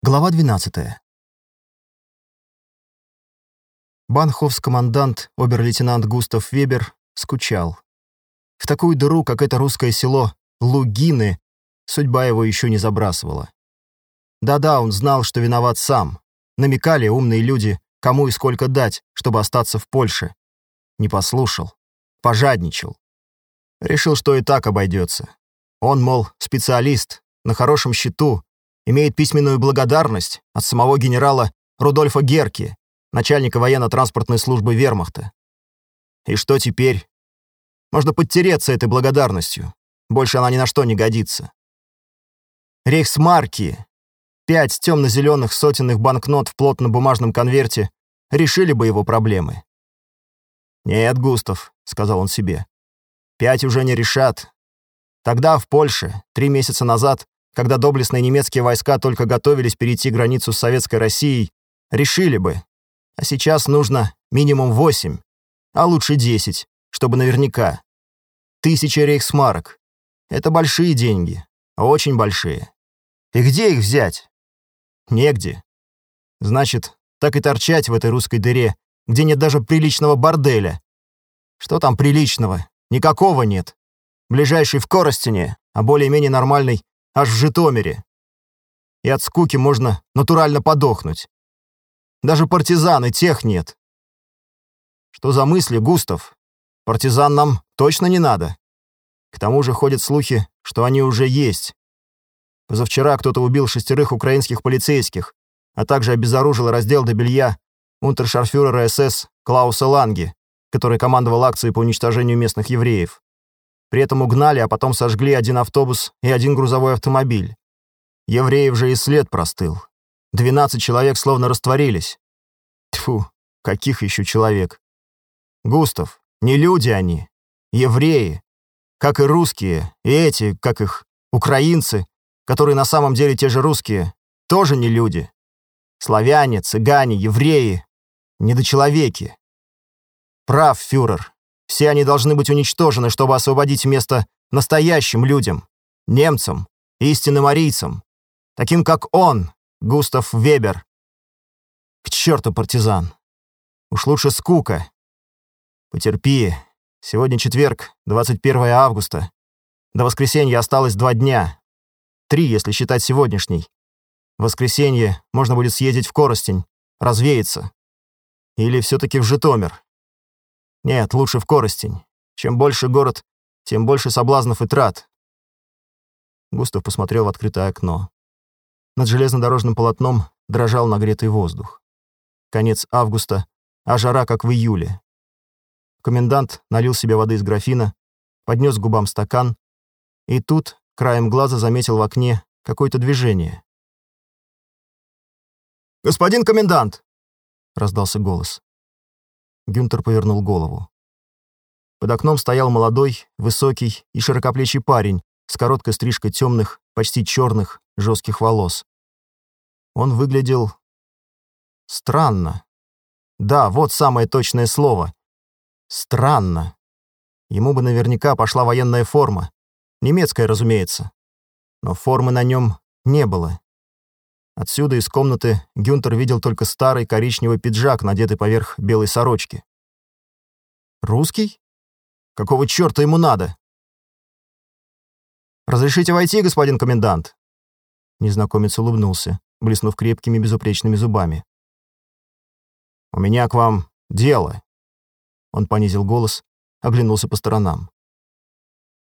Глава 12. Банхофс-командант, обер-лейтенант Густав Вебер, скучал. В такую дыру, как это русское село Лугины, судьба его еще не забрасывала. Да-да, он знал, что виноват сам. Намекали умные люди, кому и сколько дать, чтобы остаться в Польше. Не послушал. Пожадничал. Решил, что и так обойдется. Он, мол, специалист, на хорошем счету, имеет письменную благодарность от самого генерала Рудольфа Герки, начальника военно-транспортной службы вермахта. И что теперь? Можно подтереться этой благодарностью. Больше она ни на что не годится. Рейхсмарки, пять темно-зеленых сотенных банкнот в плотно-бумажном конверте, решили бы его проблемы. «Нет, Густав», — сказал он себе, — «пять уже не решат. Тогда, в Польше, три месяца назад, когда доблестные немецкие войска только готовились перейти границу с Советской Россией, решили бы. А сейчас нужно минимум 8, а лучше 10, чтобы наверняка. Тысяча рейхсмарок. Это большие деньги, очень большие. И где их взять? Негде. Значит, так и торчать в этой русской дыре, где нет даже приличного борделя. Что там приличного? Никакого нет. Ближайший в Коростине, а более-менее нормальный аж в Житомире. И от скуки можно натурально подохнуть. Даже партизан и тех нет. Что за мысли, Густав? Партизан нам точно не надо. К тому же ходят слухи, что они уже есть. Позавчера кто-то убил шестерых украинских полицейских, а также обезоружил раздел до белья унтершарфюрера СС Клауса Ланги, который командовал акцией по уничтожению местных евреев. При этом угнали, а потом сожгли один автобус и один грузовой автомобиль. Евреев же и след простыл. Двенадцать человек словно растворились. Тьфу, каких еще человек? Густав, не люди они, евреи. Как и русские, и эти, как их, украинцы, которые на самом деле те же русские, тоже не люди. Славяне, цыгане, евреи, недочеловеки. Прав, фюрер, все они должны быть уничтожены, чтобы освободить место настоящим людям, немцам, истинным арийцам, таким как он, Густав Вебер. К черту партизан. Уж лучше скука. Потерпи. Сегодня четверг, 21 августа. До воскресенья осталось два дня. Три, если считать сегодняшний. В воскресенье можно будет съездить в Коростень, развеяться. Или все-таки в Житомир. Нет, лучше в Коростень. Чем больше город, тем больше соблазнов и трат. Густав посмотрел в открытое окно. Над железнодорожным полотном дрожал нагретый воздух. Конец августа, а жара, как в июле. Комендант налил себе воды из графина, поднес к губам стакан, и тут, краем глаза, заметил в окне какое-то движение. «Господин комендант!» — раздался голос. Гюнтер повернул голову. Под окном стоял молодой, высокий и широкоплечий парень с короткой стрижкой темных, почти черных, жестких волос. Он выглядел... странно. Да, вот самое точное слово. Странно. Ему бы наверняка пошла военная форма. Немецкая, разумеется. Но формы на нем не было. Отсюда из комнаты Гюнтер видел только старый коричневый пиджак, надетый поверх белой сорочки. «Русский? Какого черта ему надо?» «Разрешите войти, господин комендант?» Незнакомец улыбнулся, блеснув крепкими безупречными зубами. «У меня к вам дело». Он понизил голос, оглянулся по сторонам.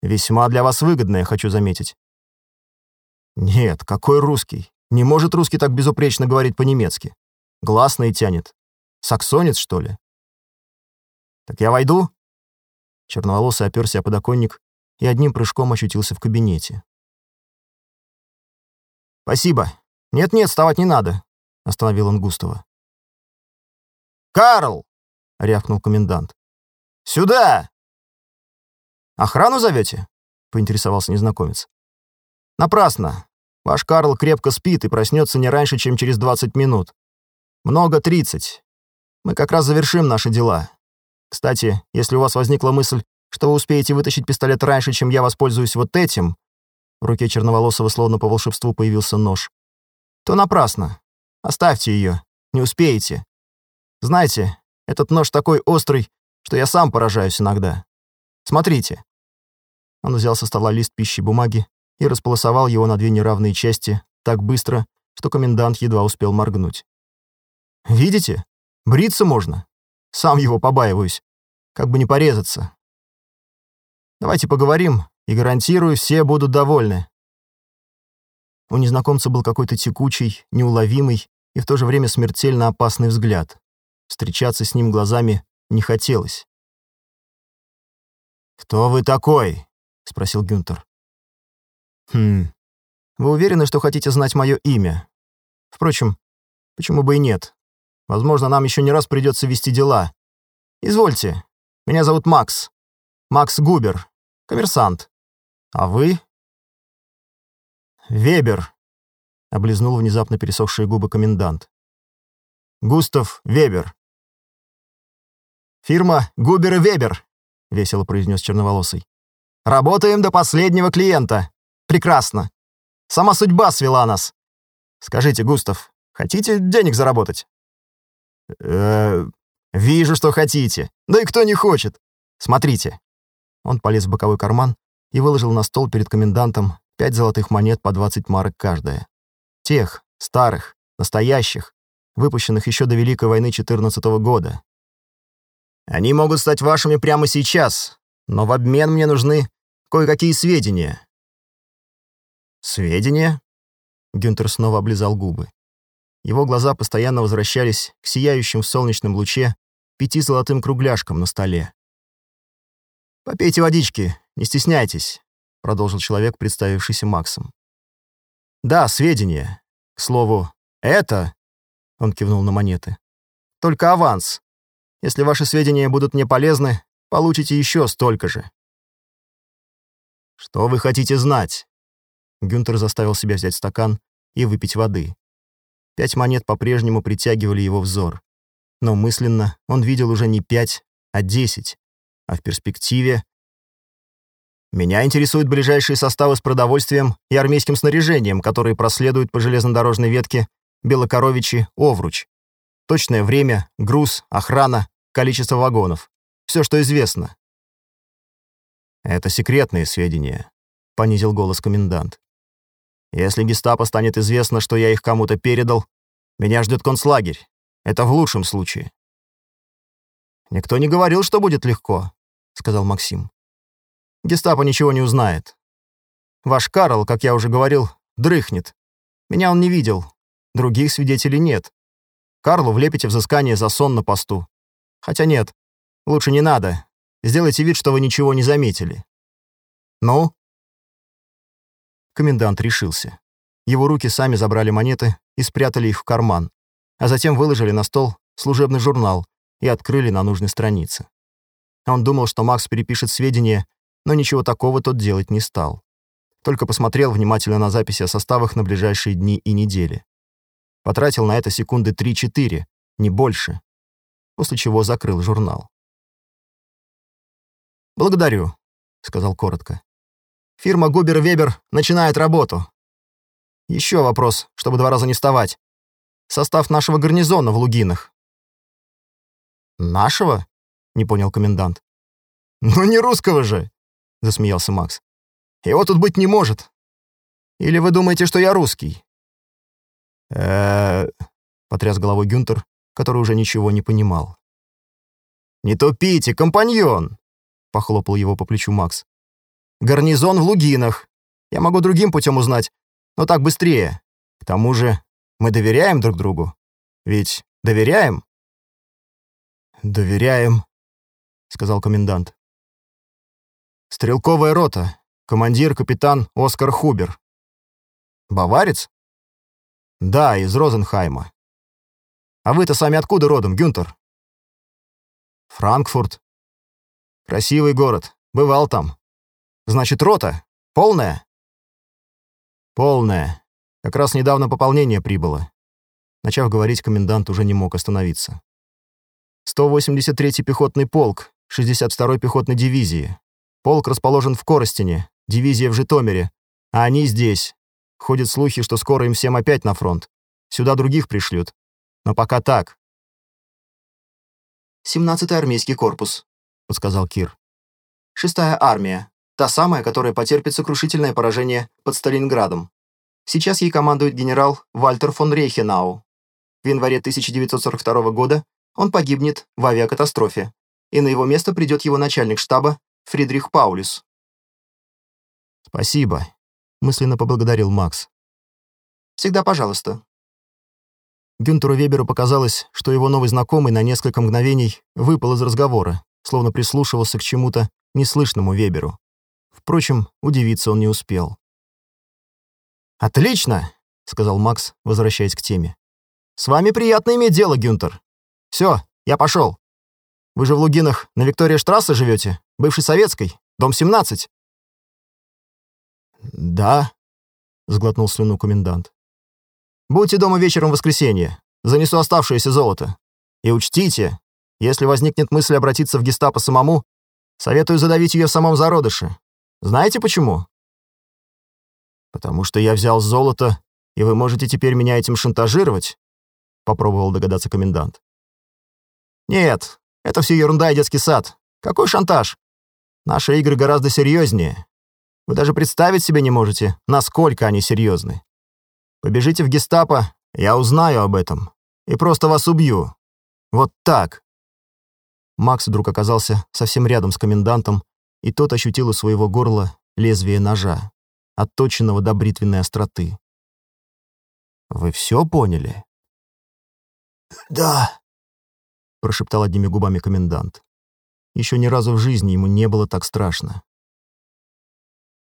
«Весьма для вас выгодное, хочу заметить». «Нет, какой русский? Не может русский так безупречно говорить по-немецки. Гласный тянет. Саксонец, что ли? Так я войду? Черноволосый оперся о подоконник и одним прыжком ощутился в кабинете. «Спасибо. Нет-нет, вставать не надо», — остановил он Густава. «Карл!» — рявкнул комендант. «Сюда!» «Охрану зовете?» — поинтересовался незнакомец. «Напрасно. Ваш Карл крепко спит и проснется не раньше, чем через 20 минут. Много 30. Мы как раз завершим наши дела. Кстати, если у вас возникла мысль, что вы успеете вытащить пистолет раньше, чем я воспользуюсь вот этим...» В руке черноволосого словно по волшебству появился нож. то напрасно. Оставьте ее, не успеете. Знаете, этот нож такой острый, что я сам поражаюсь иногда. Смотрите». Он взял со стола лист пищи бумаги и располосовал его на две неравные части так быстро, что комендант едва успел моргнуть. «Видите? Бриться можно. Сам его побаиваюсь. Как бы не порезаться. Давайте поговорим, и гарантирую, все будут довольны». У незнакомца был какой-то текучий, неуловимый и в то же время смертельно опасный взгляд. Встречаться с ним глазами не хотелось. «Кто вы такой?» — спросил Гюнтер. «Хм. Вы уверены, что хотите знать мое имя? Впрочем, почему бы и нет? Возможно, нам еще не раз придется вести дела. Извольте. Меня зовут Макс. Макс Губер. Коммерсант. А вы?» «Вебер», — облизнул внезапно пересохшие губы комендант. «Густав Вебер». «Фирма Губер и Вебер», — весело произнес черноволосый. «Работаем до последнего клиента. Прекрасно. Сама судьба свела нас. Скажите, Густав, хотите денег заработать?» «Э, вижу, что хотите. Да и кто не хочет. Смотрите». Он полез в боковой карман и выложил на стол перед комендантом пять золотых монет по 20 марок каждая. Тех, старых, настоящих, выпущенных еще до Великой войны 14 -го года. Они могут стать вашими прямо сейчас, но в обмен мне нужны кое-какие сведения». «Сведения?» Гюнтер снова облизал губы. Его глаза постоянно возвращались к сияющим в солнечном луче пяти золотым кругляшкам на столе. «Попейте водички, не стесняйтесь», — продолжил человек, представившийся Максом. «Да, сведения. К слову, это...» — он кивнул на монеты. «Только аванс. Если ваши сведения будут мне полезны, получите еще столько же». «Что вы хотите знать?» Гюнтер заставил себя взять стакан и выпить воды. Пять монет по-прежнему притягивали его взор. Но мысленно он видел уже не пять, а десять. А в перспективе... «Меня интересуют ближайшие составы с продовольствием и армейским снаряжением, которые проследуют по железнодорожной ветке Белокоровичи-Овруч. Точное время, груз, охрана, количество вагонов. Все, что известно. «Это секретные сведения», — понизил голос комендант. «Если гестапо станет известно, что я их кому-то передал, меня ждет концлагерь. Это в лучшем случае». «Никто не говорил, что будет легко», — сказал Максим. «Гестапо ничего не узнает. Ваш Карл, как я уже говорил, дрыхнет. Меня он не видел. Других свидетелей нет. Карлу влепите взыскание за сон на посту. Хотя нет, лучше не надо. Сделайте вид, что вы ничего не заметили. Ну?» Комендант решился. Его руки сами забрали монеты и спрятали их в карман, а затем выложили на стол служебный журнал и открыли на нужной странице. Он думал, что Макс перепишет сведения, но ничего такого тот делать не стал. Только посмотрел внимательно на записи о составах на ближайшие дни и недели. Потратил на это секунды 3-4, не больше после чего закрыл журнал. «Благодарю», — сказал коротко. «Фирма Губер Вебер начинает работу. Еще вопрос, чтобы два раза не вставать. Состав нашего гарнизона в Лугинах». «Нашего?» — не понял комендант. «Ну не русского же!» — засмеялся Макс. «Его тут быть не может. Или вы думаете, что я русский?» э потряс головой Гюнтер, который уже ничего не понимал. «Не тупите, компаньон!» — похлопал его по плечу Макс. «Гарнизон в Лугинах. Я могу другим путем узнать, но так быстрее. К тому же мы доверяем друг другу. Ведь доверяем?» «Доверяем», — сказал комендант. «Стрелковая рота. Командир капитан Оскар Хубер». «Баварец?» «Да, из Розенхайма. А вы-то сами откуда родом, Гюнтер?» «Франкфурт. Красивый город. Бывал там. Значит, рота? Полная?» «Полная. Как раз недавно пополнение прибыло». Начав говорить, комендант уже не мог остановиться. 183-й пехотный полк, 62-й пехотной дивизии. Полк расположен в Коростине, дивизия в Житомире, а они здесь. Ходят слухи, что скоро им всем опять на фронт. Сюда других пришлют. Но пока так. «Семнадцатый армейский корпус», — подсказал Кир. «Шестая армия. Та самая, которая потерпит сокрушительное поражение под Сталинградом. Сейчас ей командует генерал Вальтер фон Рейхенау. В январе 1942 года он погибнет в авиакатастрофе, и на его место придет его начальник штаба Фридрих Паулюс. «Спасибо», — мысленно поблагодарил Макс. «Всегда пожалуйста». Гюнтеру Веберу показалось, что его новый знакомый на несколько мгновений выпал из разговора, словно прислушивался к чему-то неслышному Веберу. Впрочем, удивиться он не успел. «Отлично!» — сказал Макс, возвращаясь к теме. «С вами приятно иметь дело, Гюнтер. Все, я пошел. Вы же в Лугинах на Виктория Штрассе живете, бывшей советской, дом 17». «Да», — сглотнул слюну комендант. «Будьте дома вечером в воскресенье. Занесу оставшееся золото. И учтите, если возникнет мысль обратиться в гестапо самому, советую задавить ее в самом зародыше. Знаете почему?» «Потому что я взял золото, и вы можете теперь меня этим шантажировать?» — попробовал догадаться комендант. «Нет, это все ерунда и детский сад. Какой шантаж? Наши игры гораздо серьезнее. Вы даже представить себе не можете, насколько они серьезны. Побежите в гестапо, я узнаю об этом. И просто вас убью. Вот так». Макс вдруг оказался совсем рядом с комендантом, и тот ощутил у своего горла лезвие ножа отточенного до бритвенной остроты. «Вы все поняли?» «Да», — прошептал одними губами комендант. Еще ни разу в жизни ему не было так страшно.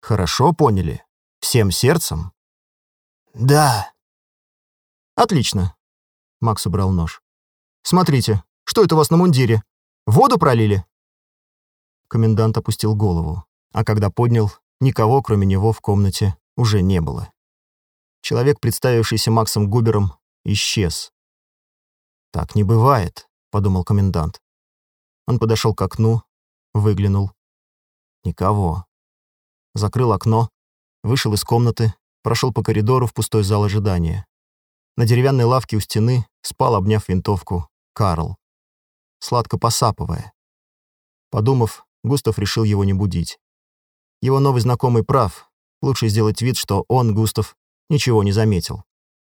«Хорошо поняли? Всем сердцем?» «Да». «Отлично», — Макс убрал нож. «Смотрите, что это у вас на мундире? Воду пролили?» Комендант опустил голову, а когда поднял, Никого, кроме него, в комнате уже не было. Человек, представившийся Максом Губером, исчез. «Так не бывает», — подумал комендант. Он подошел к окну, выглянул. Никого. Закрыл окно, вышел из комнаты, прошел по коридору в пустой зал ожидания. На деревянной лавке у стены спал, обняв винтовку, Карл, сладко посапывая. Подумав, Густав решил его не будить. Его новый знакомый прав. Лучше сделать вид, что он, Густав, ничего не заметил.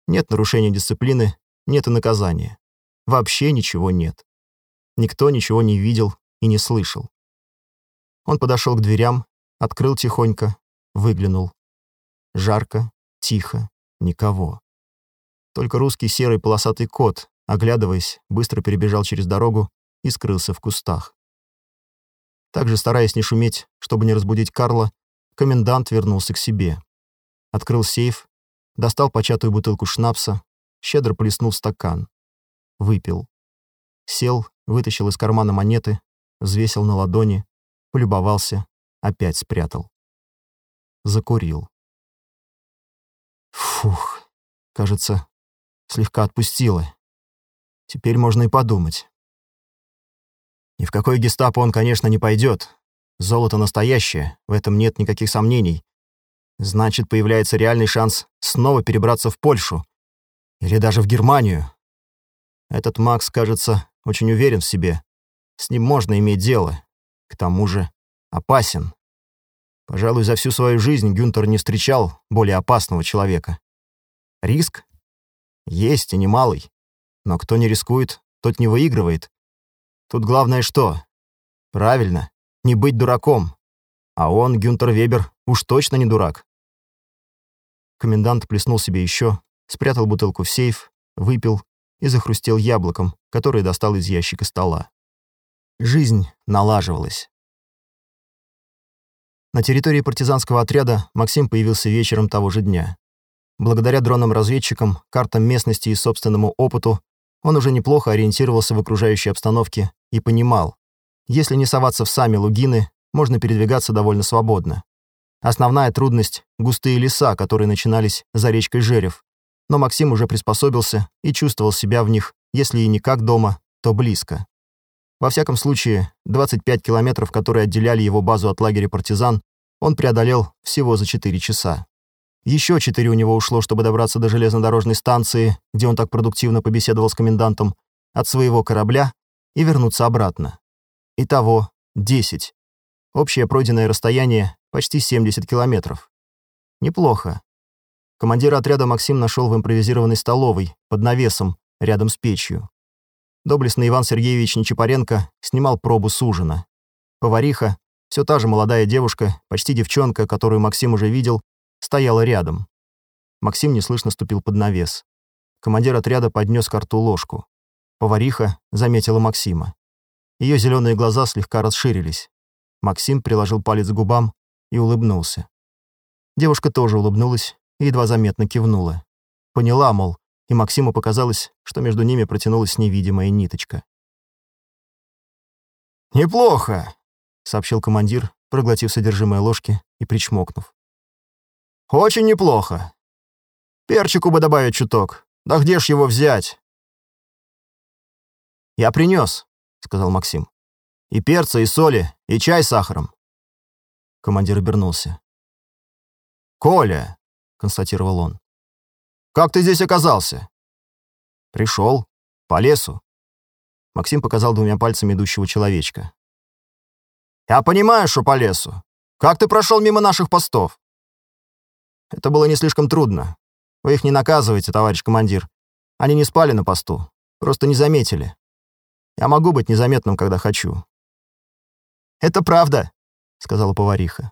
Нет нарушения дисциплины, нет и наказания. Вообще ничего нет. Никто ничего не видел и не слышал. Он подошел к дверям, открыл тихонько, выглянул. Жарко, тихо, никого. Только русский серый полосатый кот, оглядываясь, быстро перебежал через дорогу и скрылся в кустах. Также, стараясь не шуметь, чтобы не разбудить Карла, комендант вернулся к себе. Открыл сейф, достал початую бутылку шнапса, щедро плеснул стакан. Выпил. Сел, вытащил из кармана монеты, взвесил на ладони, полюбовался, опять спрятал. Закурил. Фух, кажется, слегка отпустило. Теперь можно и подумать. Ни в какой гестапо он, конечно, не пойдет. Золото настоящее, в этом нет никаких сомнений. Значит, появляется реальный шанс снова перебраться в Польшу. Или даже в Германию. Этот Макс, кажется, очень уверен в себе. С ним можно иметь дело. К тому же опасен. Пожалуй, за всю свою жизнь Гюнтер не встречал более опасного человека. Риск? Есть и немалый. Но кто не рискует, тот не выигрывает. Тут главное что? Правильно, не быть дураком. А он, Гюнтер Вебер, уж точно не дурак. Комендант плеснул себе еще, спрятал бутылку в сейф, выпил и захрустел яблоком, которое достал из ящика стола. Жизнь налаживалась. На территории партизанского отряда Максим появился вечером того же дня. Благодаря дронам-разведчикам, картам местности и собственному опыту он уже неплохо ориентировался в окружающей обстановке и понимал, если не соваться в сами лугины, можно передвигаться довольно свободно. Основная трудность — густые леса, которые начинались за речкой Жерев. Но Максим уже приспособился и чувствовал себя в них, если и не как дома, то близко. Во всяком случае, 25 километров, которые отделяли его базу от лагеря партизан, он преодолел всего за 4 часа. Еще четыре у него ушло, чтобы добраться до железнодорожной станции, где он так продуктивно побеседовал с комендантом, от своего корабля и вернуться обратно. Итого 10. Общее пройденное расстояние почти 70 километров. Неплохо. Командира отряда Максим нашел в импровизированной столовой, под навесом, рядом с печью. Доблестный Иван Сергеевич Нечапаренко снимал пробу с ужина. Повариха, все та же молодая девушка, почти девчонка, которую Максим уже видел, стояла рядом. Максим неслышно ступил под навес. Командир отряда поднес к рту ложку. Повариха заметила Максима. Ее зеленые глаза слегка расширились. Максим приложил палец к губам и улыбнулся. Девушка тоже улыбнулась и едва заметно кивнула. Поняла, мол, и Максиму показалось, что между ними протянулась невидимая ниточка. «Неплохо», — сообщил командир, проглотив содержимое ложки и причмокнув. «Очень неплохо. Перчику бы добавить чуток. Да где ж его взять?» «Я принес», — сказал Максим. «И перца, и соли, и чай с сахаром». Командир обернулся. «Коля», — констатировал он, — «как ты здесь оказался?» «Пришел. По лесу». Максим показал двумя пальцами идущего человечка. «Я понимаю, что по лесу. Как ты прошел мимо наших постов?» Это было не слишком трудно. Вы их не наказываете, товарищ командир. Они не спали на посту, просто не заметили. Я могу быть незаметным, когда хочу». «Это правда», — сказала повариха.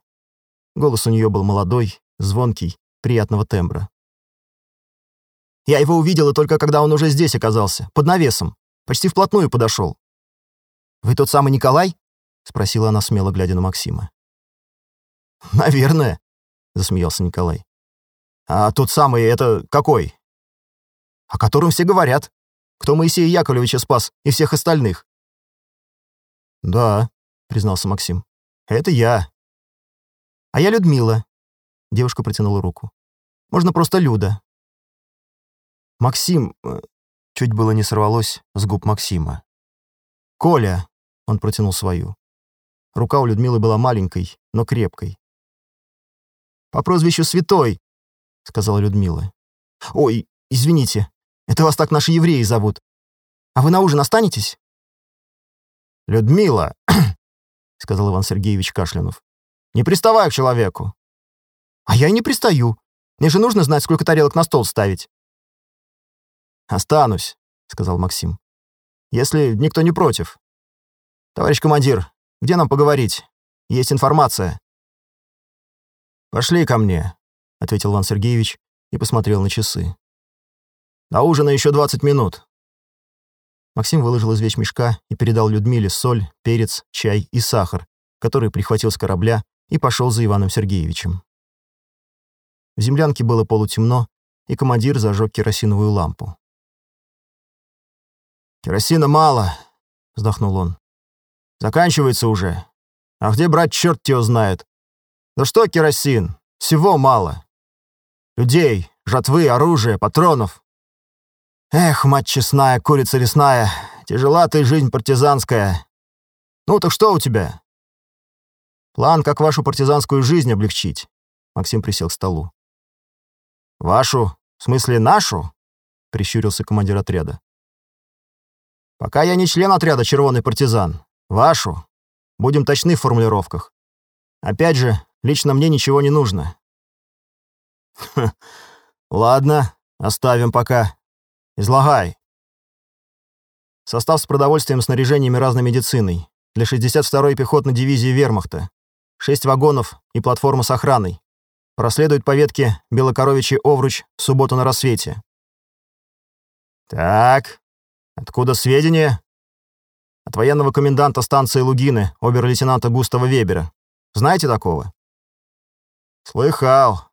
Голос у нее был молодой, звонкий, приятного тембра. «Я его увидела только когда он уже здесь оказался, под навесом. Почти вплотную подошел. «Вы тот самый Николай?» — спросила она, смело глядя на Максима. «Наверное», — засмеялся Николай. «А тот самый это какой?» «О котором все говорят. Кто Моисея Яковлевича спас и всех остальных?» «Да», — признался Максим. «Это я». «А я Людмила». Девушка протянула руку. «Можно просто Люда». «Максим...» э, Чуть было не сорвалось с губ Максима. «Коля!» — он протянул свою. Рука у Людмилы была маленькой, но крепкой. «По прозвищу Святой!» — сказала Людмила. «Ой, извините, это вас так наши евреи зовут. А вы на ужин останетесь?» «Людмила!» — сказал Иван Сергеевич Кашлянув. «Не приставай к человеку!» «А я и не пристаю. Мне же нужно знать, сколько тарелок на стол ставить». «Останусь», — сказал Максим. «Если никто не против. Товарищ командир, где нам поговорить? Есть информация». «Пошли ко мне», — ответил Иван Сергеевич и посмотрел на часы. «До ужина еще 20 минут». Максим выложил из вещмешка и передал Людмиле соль, перец, чай и сахар, который прихватил с корабля и пошел за Иваном Сергеевичем. В землянке было полутемно, и командир зажег керосиновую лампу. «Керосина мало», — вздохнул он. «Заканчивается уже. А где брать черт его знает? Да что керосин? Всего мало. Людей, жатвы, оружия, патронов. Эх, мать честная, курица лесная, тяжела ты жизнь партизанская. Ну так что у тебя?» «План, как вашу партизанскую жизнь облегчить», — Максим присел к столу. «Вашу? В смысле нашу?» — прищурился командир отряда. Пока я не член отряда «Червоный партизан». Вашу. Будем точны в формулировках. Опять же, лично мне ничего не нужно. ладно, оставим пока. Излагай. Состав с продовольствием, снаряжением и разной медициной. Для 62-й пехотной дивизии вермахта. Шесть вагонов и платформа с охраной. Проследует по ветке Белокоровичий Овруч в субботу на рассвете. Так, Откуда сведения? От военного коменданта станции Лугины, обер-лейтенанта Густава Вебера. Знаете такого? Слыхал.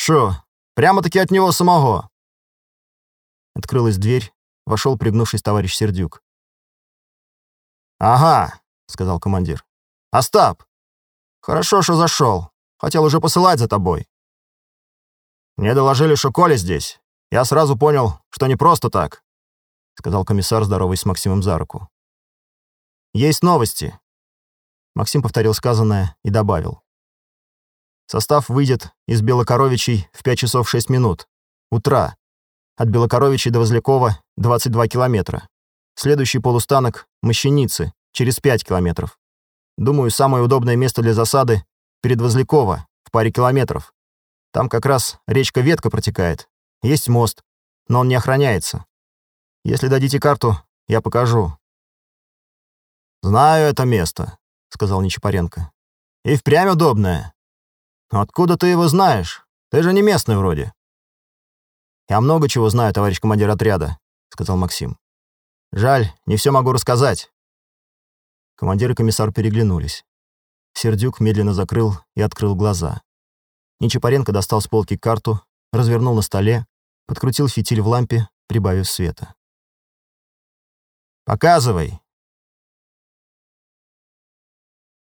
Шо, прямо-таки от него самого? Открылась дверь, вошел, пригнувшись, товарищ Сердюк. «Ага», — сказал командир. «Остап, хорошо, что зашел. Хотел уже посылать за тобой. Мне доложили, что Коля здесь. Я сразу понял, что не просто так. — сказал комиссар, здороваясь с Максимом за руку. «Есть новости!» Максим повторил сказанное и добавил. Состав выйдет из Белокоровичей в 5 часов 6 минут. Утра. От Белокоровичей до Возлякова 22 километра. Следующий полустанок — Мощеницы, через 5 километров. Думаю, самое удобное место для засады — перед Возлякова, в паре километров. Там как раз речка Ветка протекает. Есть мост, но он не охраняется. Если дадите карту, я покажу». «Знаю это место», — сказал Нечапаренко. «И впрямь удобное. Откуда ты его знаешь? Ты же не местный вроде». «Я много чего знаю, товарищ командир отряда», — сказал Максим. «Жаль, не все могу рассказать». Командир и комиссар переглянулись. Сердюк медленно закрыл и открыл глаза. Нечапаренко достал с полки карту, развернул на столе, подкрутил фитиль в лампе, прибавив света. «Показывай»,